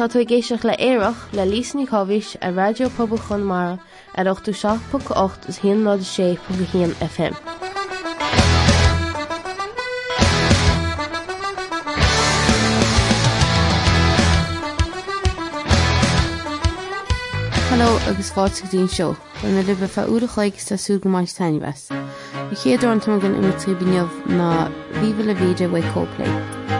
Tá tú géisioach le éireach le lísní chohís a radiopabal mar ar 8ú 6.8 is hí ná sé pu hían FM. Hello agus fáte dín seo, na li fe údachaig sa sú go máis tainehas. I chéadú an na bhíh le bha cóplay.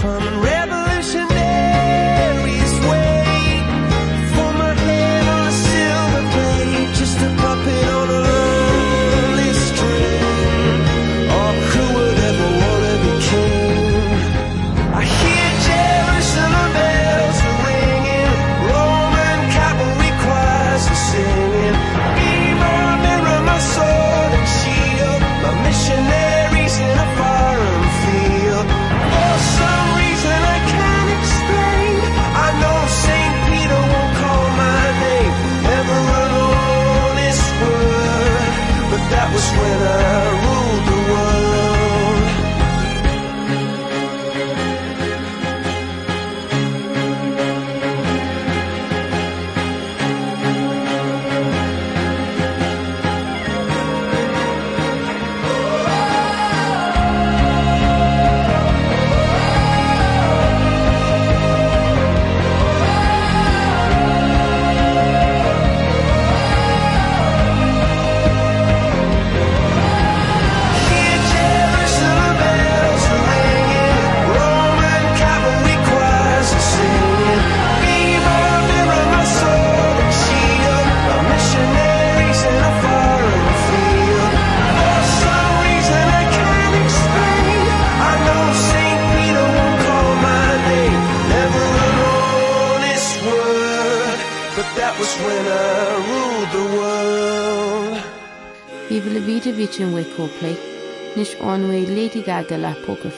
Coldplay, Lady Gaga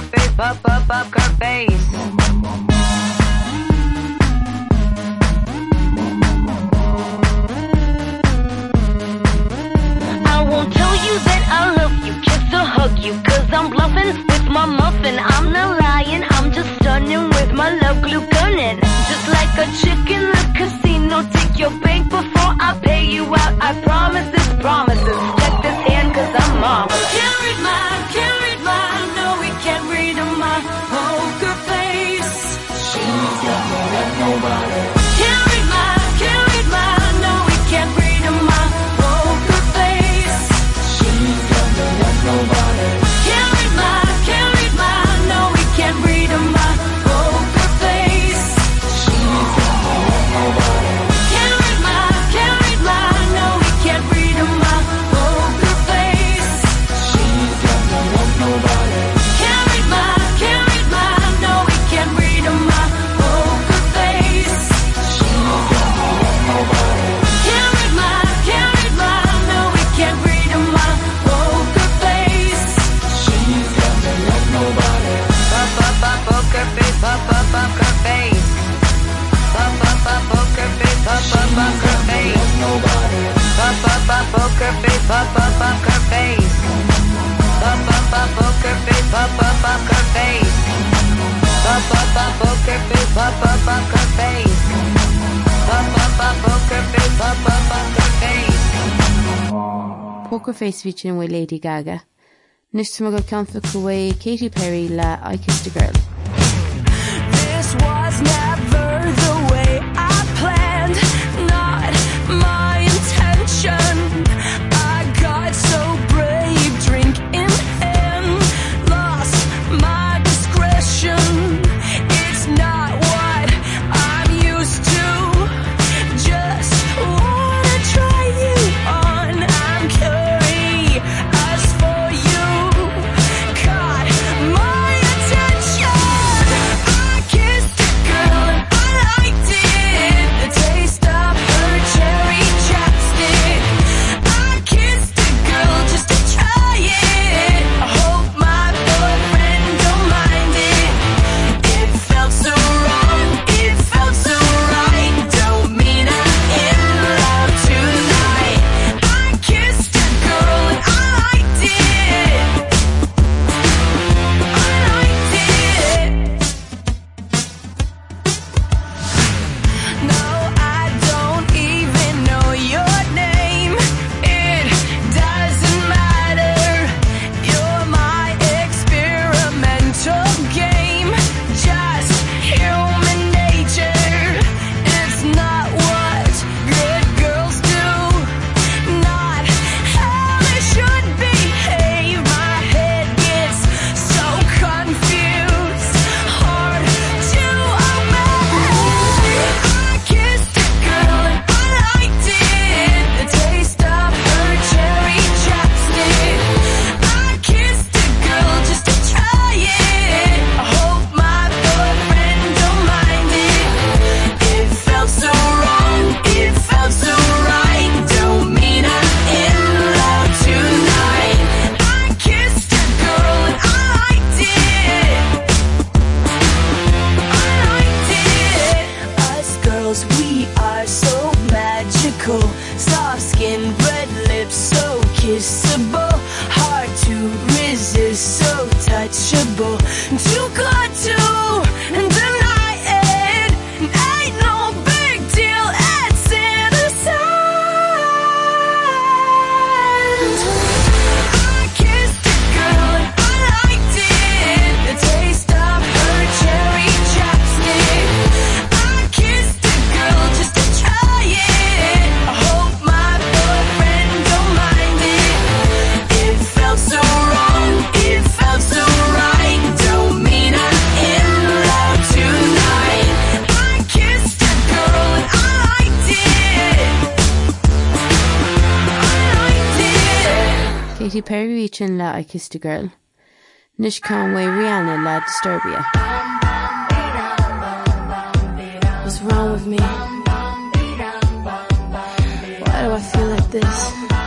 her face up up up her face. I won't tell you that I love you kiss or hug you cause I'm bluffing with my muffin. I'm not lying I'm just stunning with my love glue gunning. Just like a chicken the casino take your bank before I pay you out. I promise this promises. Check this hand cause I'm mom. go fééisvíte bhfuil Lady gaga. Nus tu go ceanfa chué Katy Perry le I Kissed a Girl. sin le ag girl. Nis cá mé rianna le disturbia. What's wrong with me? Why do I feel like this?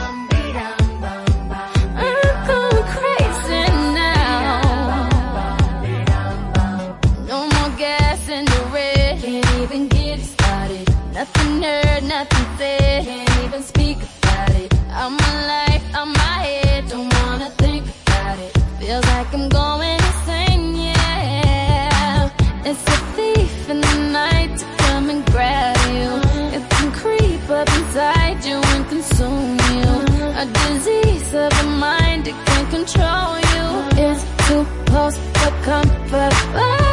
control you is too close to comfort. oh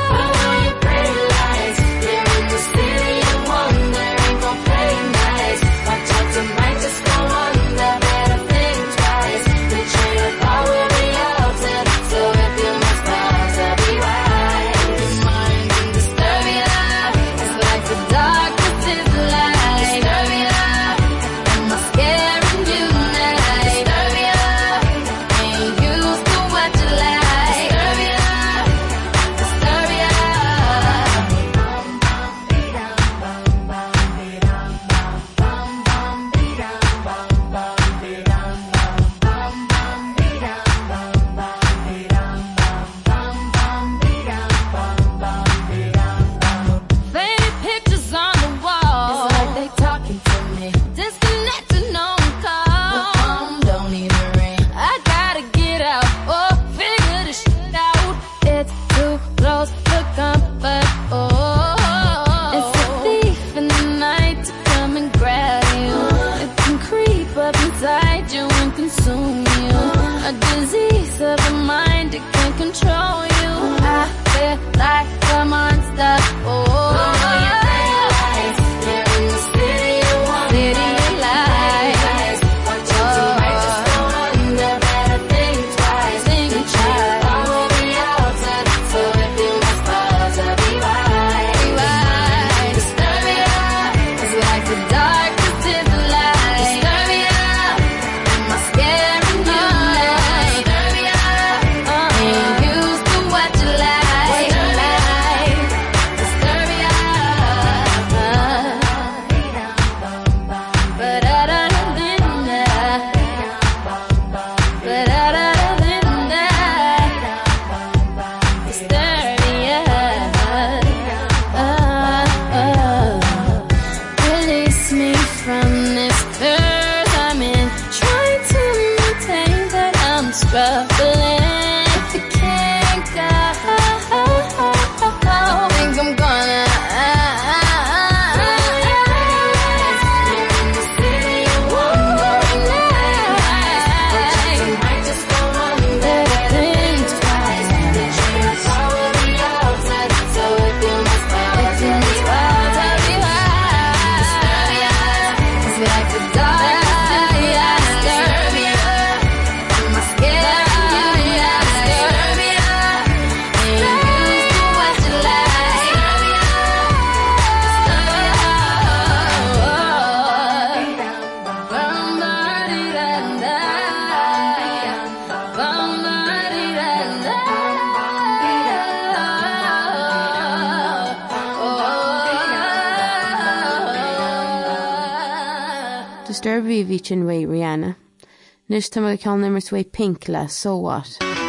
Nis tá cean immers é pink le sóhat. So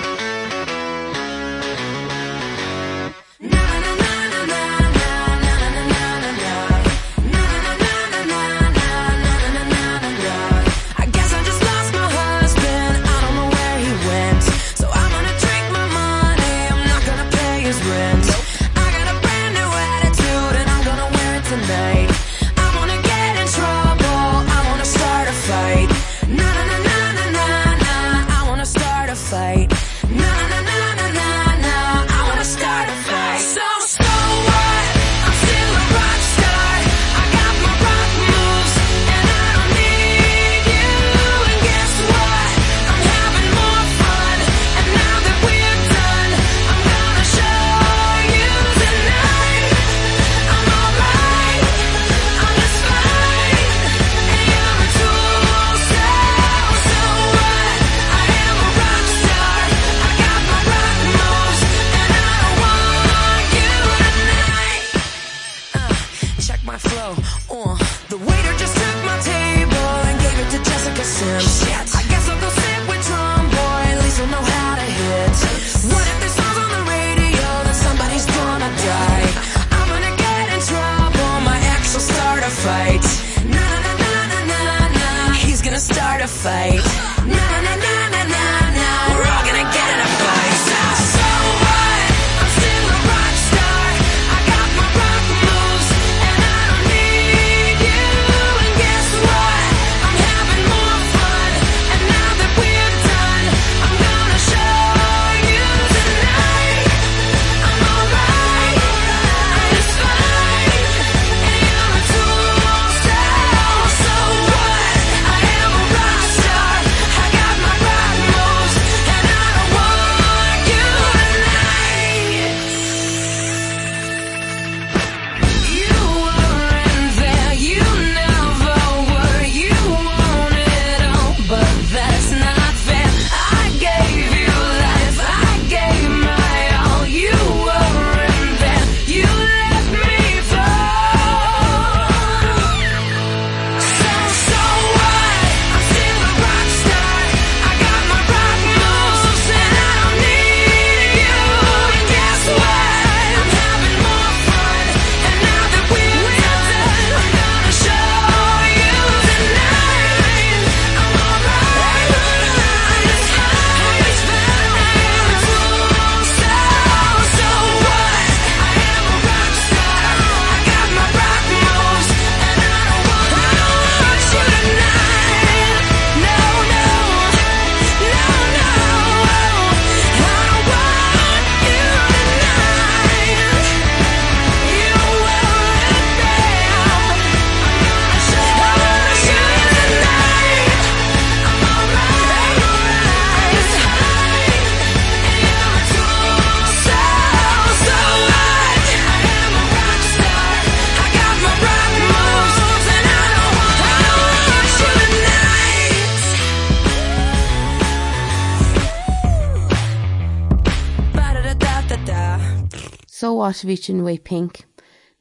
What ví sin way pink,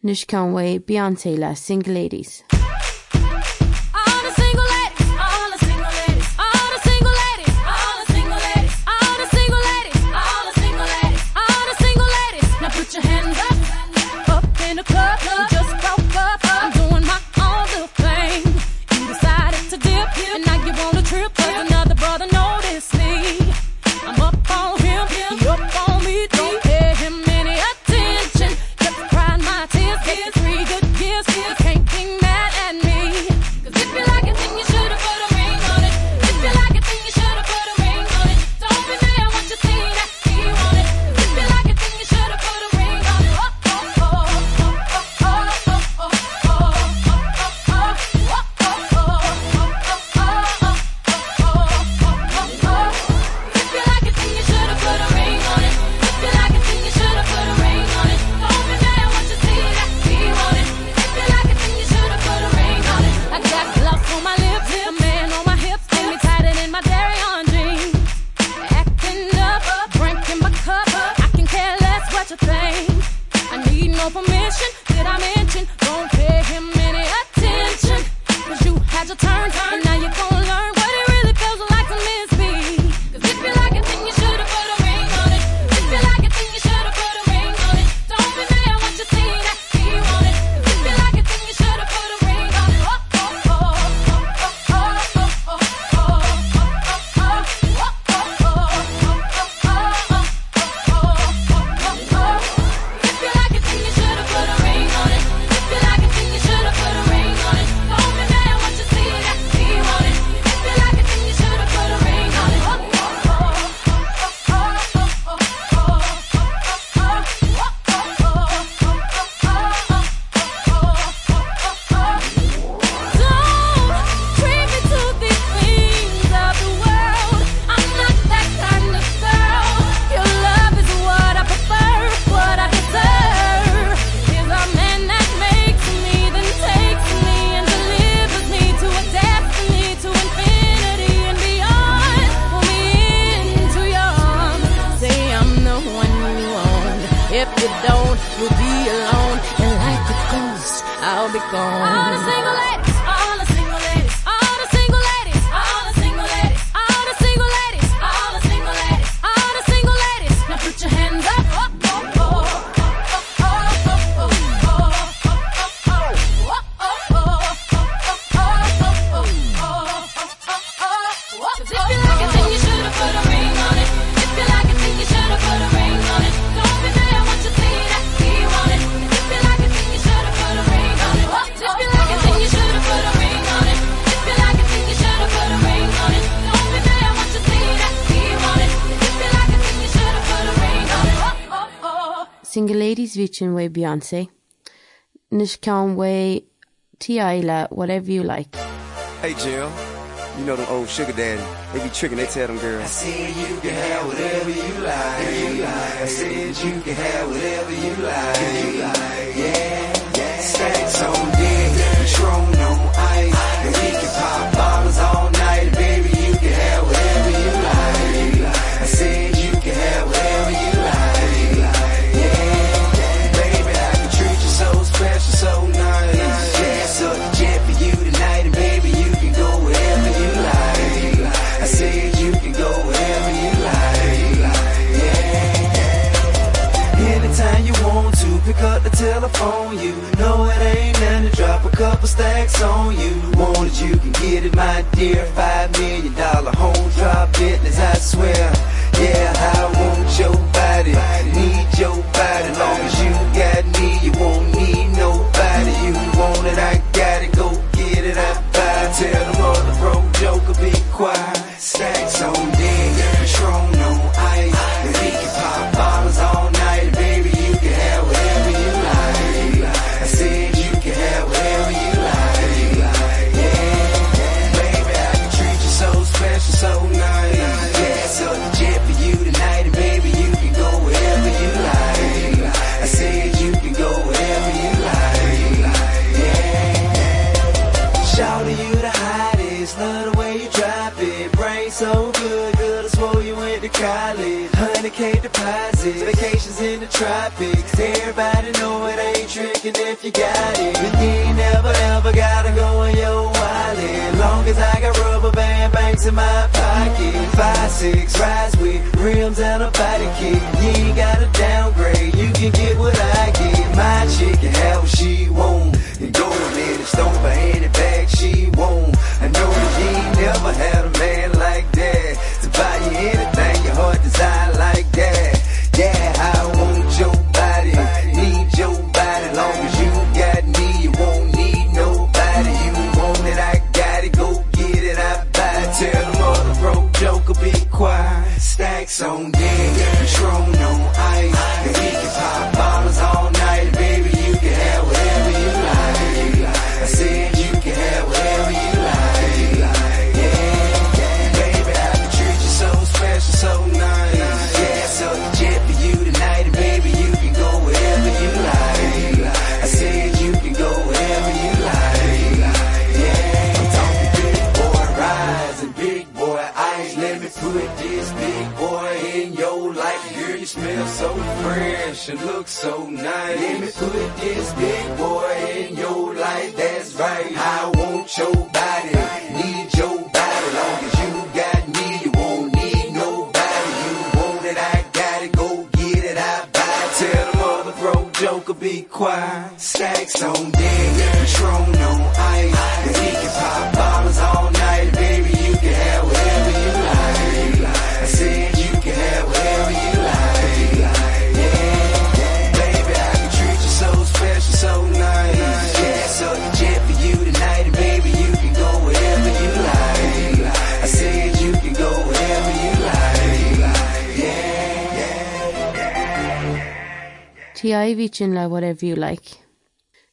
nus way wa beanté le single ladies. no permission did I mention don't pay him any attention cause you had to turn time ví sin wei Beyonce. Nish can way T whatever you like. Hey Jill, you know the old sugar daddy. They be tricking, they tell them girls. I said you can have whatever you like, you like. I said you can have whatever you like, you like. Yeah, yeah. Stacks on dick, telephone you. Know it ain't none to drop a couple stacks on you. Wanted you can get it my dear. Five million dollar home drop business I swear. Yeah I want your body. I need your body. Long as you got me you won't ví le what I like.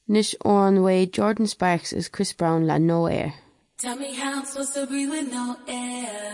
Nish on way Jordin Sparks is Chris Brown la no air. Tell me how I'm supposed to with no air.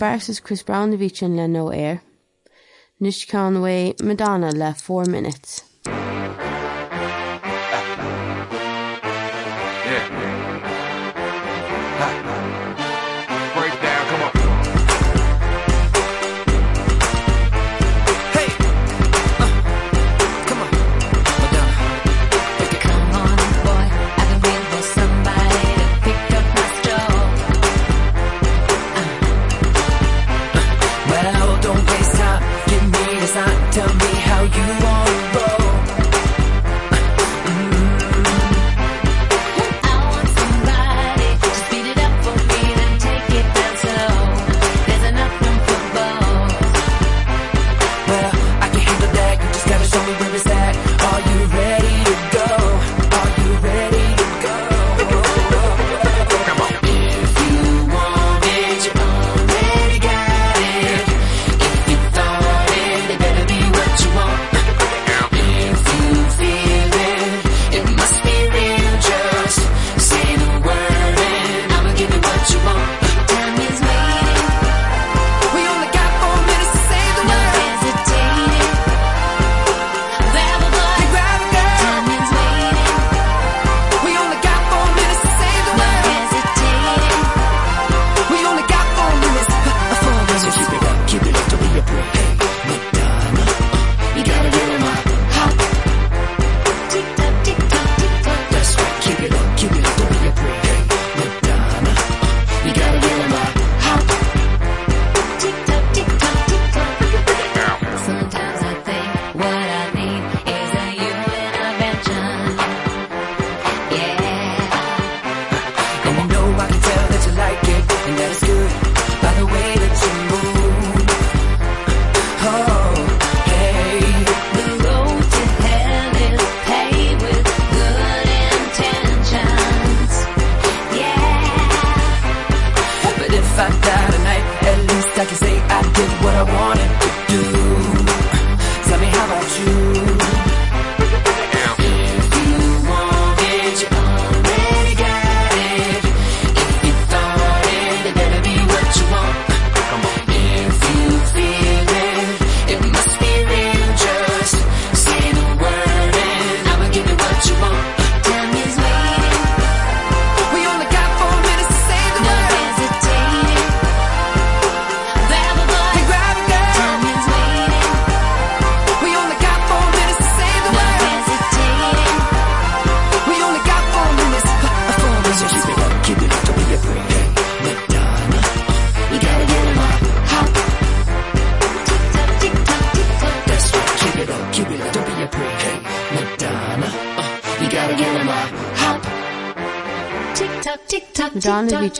versus Chris Brownovich in le no air. Nish Conway Madonna left four minutes.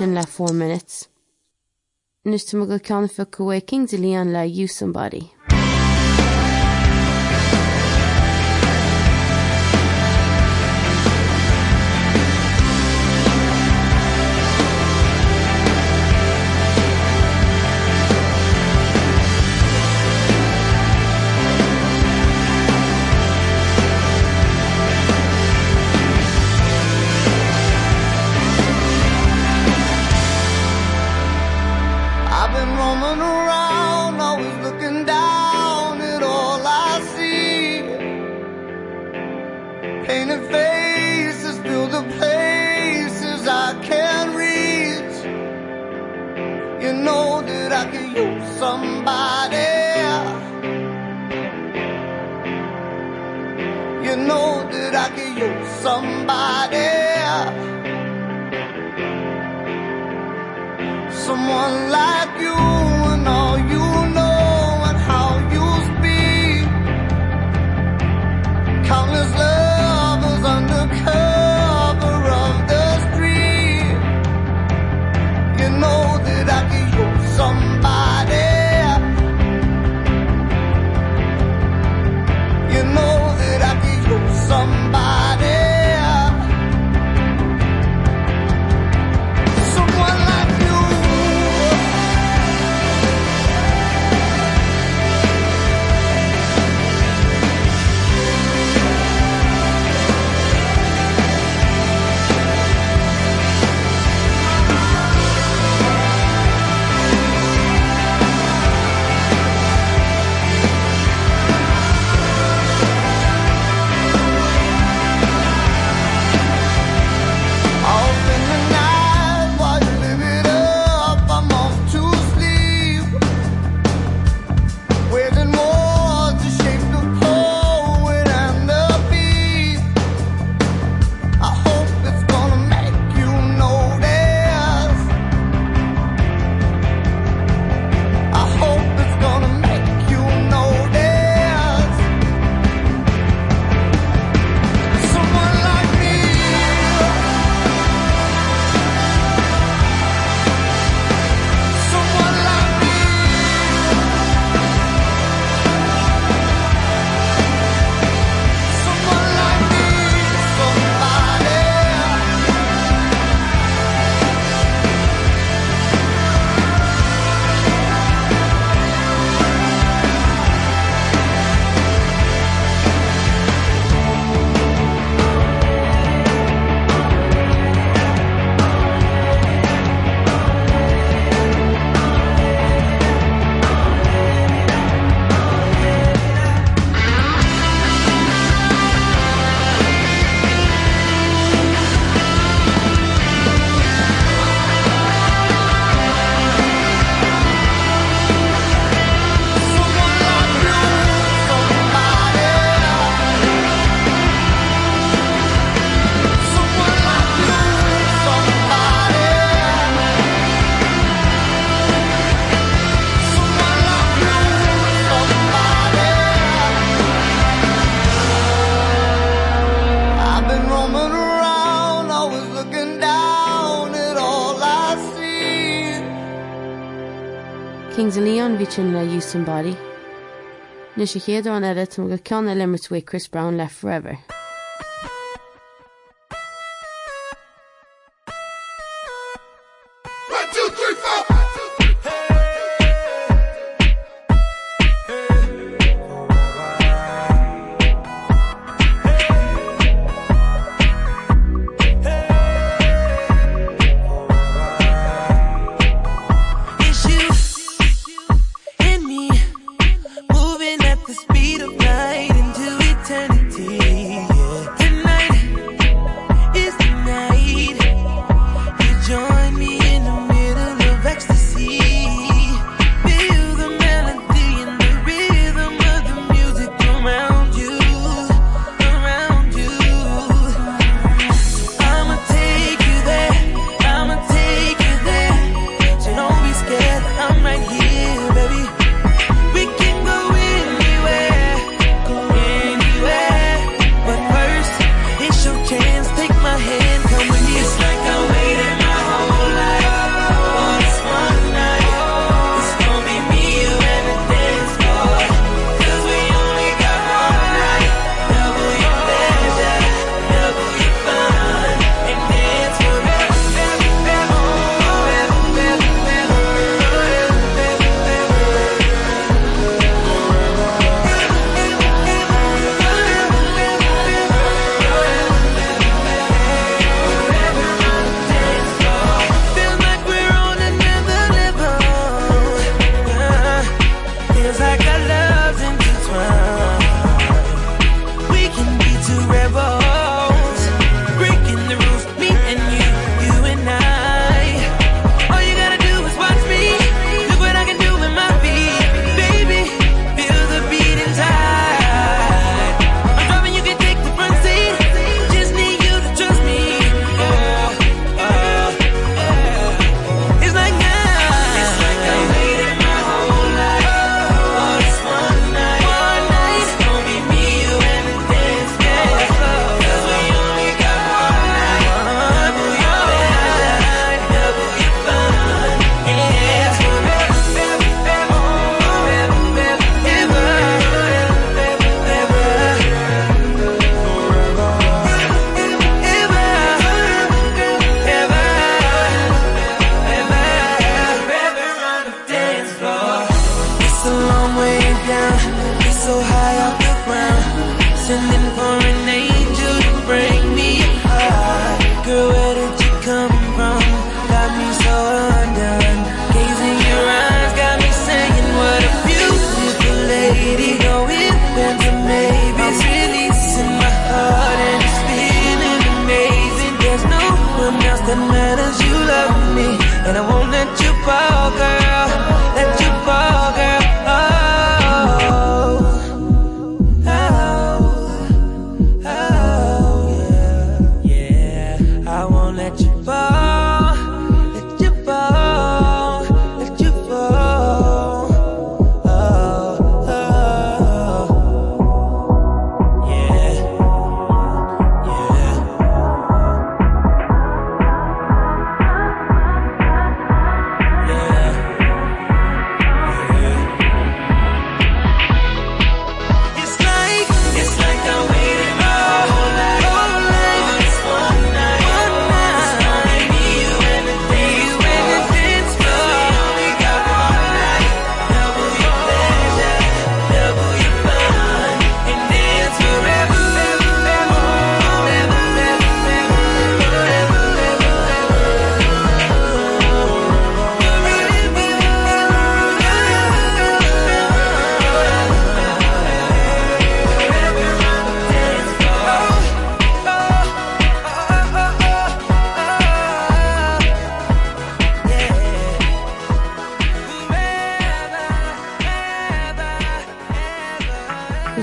In left four minutes. Nus tu go ceanfa cuaking de líon le you somebody. that I could use somebody. Someone like you. Kings a Leon vi sin le Houston Body. Nu sé héad an eile tú go ceanna limmertú Chris Brown le forever.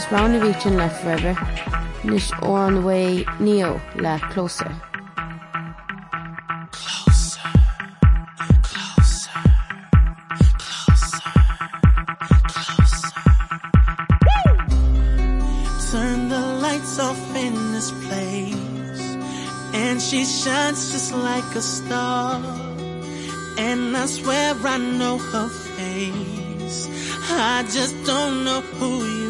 is má na víin le forever nís closer, closer, closer. Turn le lights off in this place and she shines just like a star. And I swear I know her face. I just don't know who you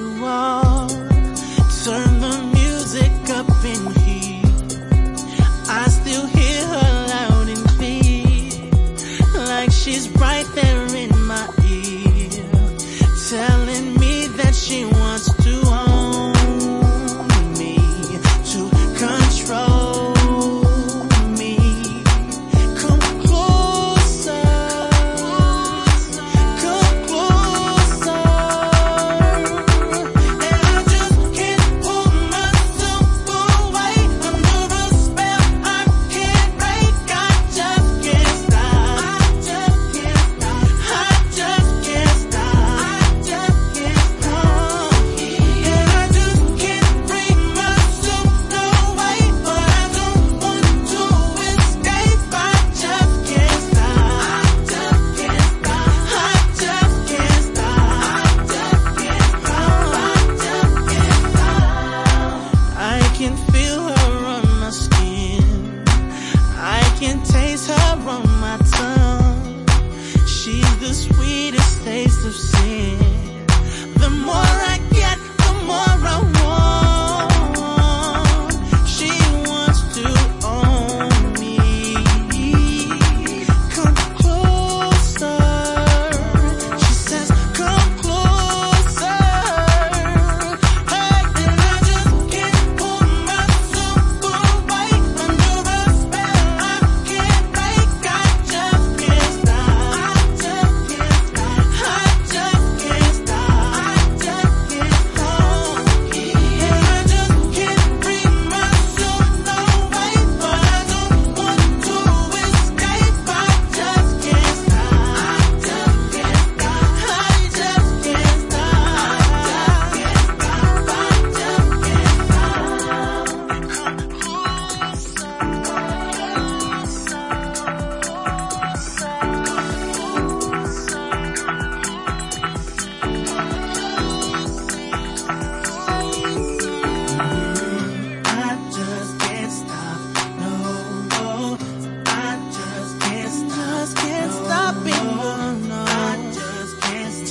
turn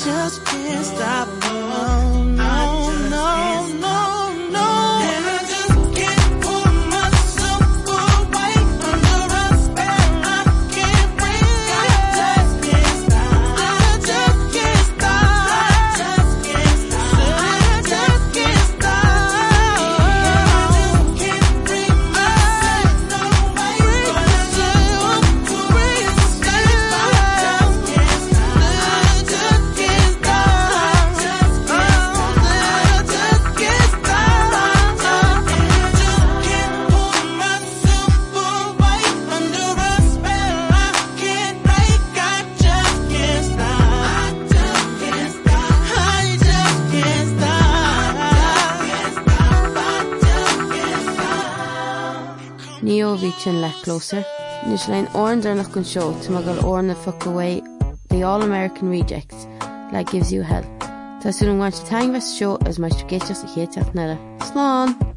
just can't stop closer. Nus lein show. gon seo tugur orna fuck away the All-American Rejects like gives you hell. Tásún an bhaint teinmhe show as mai gaiiteach a héteach nela. Sláán!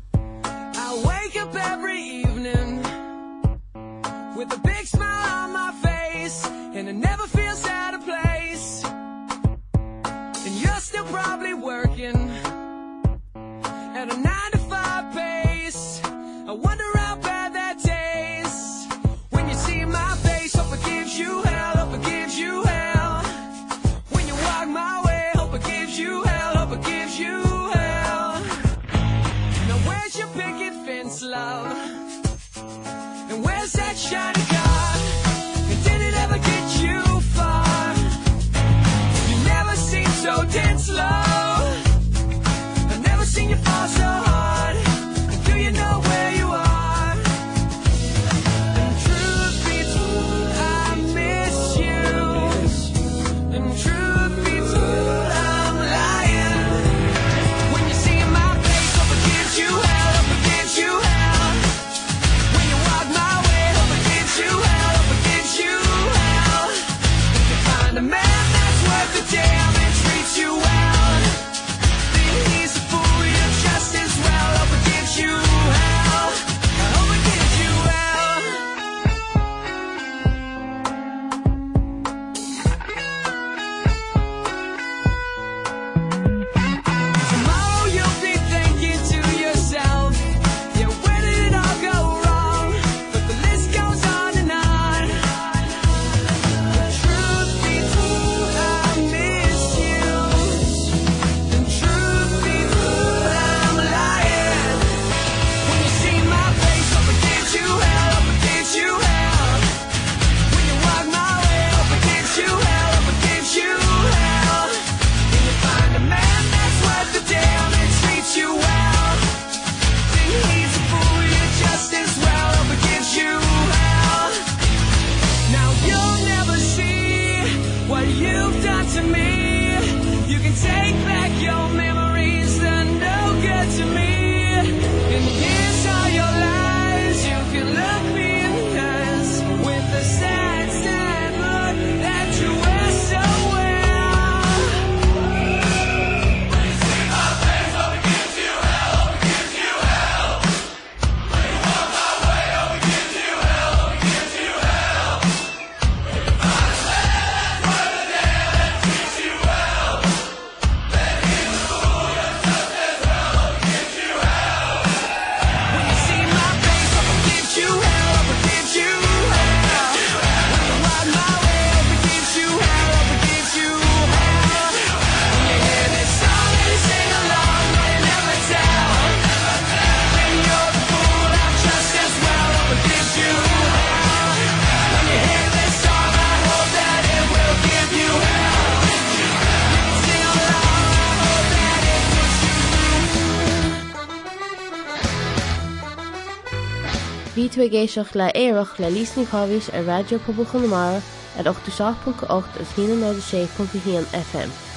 Géisioach le éireach le lísní chohís a radio poblbal chunamara at 8 is 6.8 is hí 96.1 FM.